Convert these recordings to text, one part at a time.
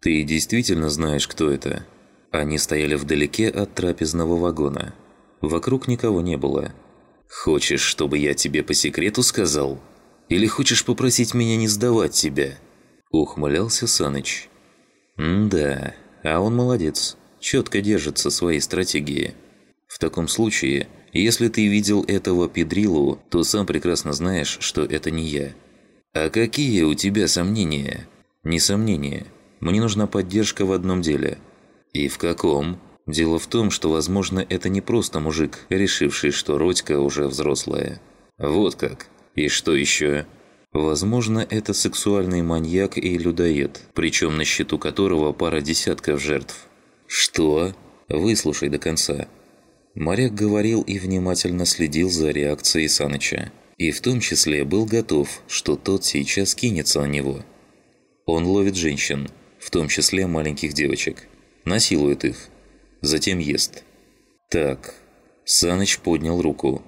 «Ты действительно знаешь, кто это?» Они стояли вдалеке от трапезного вагона. Вокруг никого не было. «Хочешь, чтобы я тебе по секрету сказал? Или хочешь попросить меня не сдавать тебя?» Ухмылялся Саныч. «Да, а он молодец, четко держится своей стратегии. В таком случае, если ты видел этого педрилу, то сам прекрасно знаешь, что это не я. А какие у тебя сомнения?» «Не сомнения. Мне нужна поддержка в одном деле». «И в каком?» Дело в том, что, возможно, это не просто мужик, решивший, что Родька уже взрослая. Вот как. И что еще? Возможно, это сексуальный маньяк и людоед, причем на счету которого пара десятков жертв. Что? Выслушай до конца. Моряк говорил и внимательно следил за реакцией Саныча. И в том числе был готов, что тот сейчас кинется на него. Он ловит женщин, в том числе маленьких девочек. Насилует их затем ест. Так, Саныч поднял руку.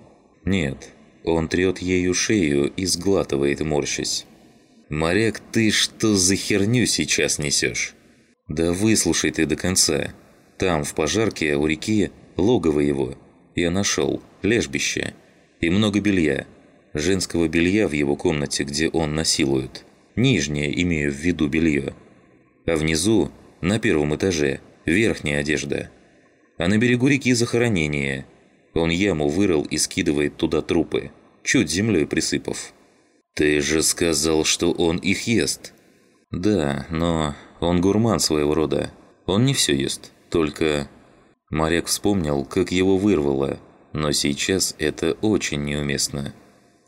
Нет, он трет ею шею и сглатывает, морщась. «Моряк, ты что за херню сейчас несешь?» «Да выслушай ты до конца. Там, в пожарке у реки, логово его. Я нашел, лежбище. И много белья. Женского белья в его комнате, где он насилует. Нижнее имею в виду белье. А внизу, на первом этаже, верхняя одежда» а на берегу реки захоронение. Он яму вырыл и скидывает туда трупы, чуть землей присыпав. «Ты же сказал, что он их ест!» «Да, но он гурман своего рода. Он не все ест, только...» Моряк вспомнил, как его вырвало, но сейчас это очень неуместно.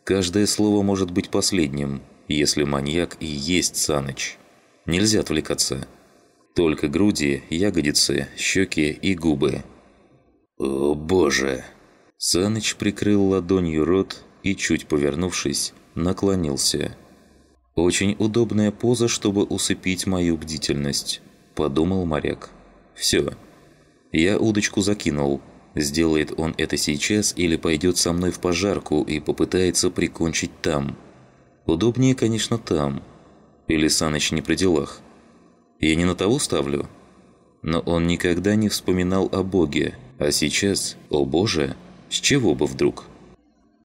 Каждое слово может быть последним, если маньяк и есть Саныч. Нельзя отвлекаться. Только груди, ягодицы, щеки и губы. «О, боже!» Саныч прикрыл ладонью рот и, чуть повернувшись, наклонился. «Очень удобная поза, чтобы усыпить мою бдительность», – подумал моряк. «Все. Я удочку закинул. Сделает он это сейчас или пойдет со мной в пожарку и попытается прикончить там. Удобнее, конечно, там. Или Саныч не при делах. Я не на того ставлю. Но он никогда не вспоминал о Боге, а сейчас, о Боже, с чего бы вдруг?»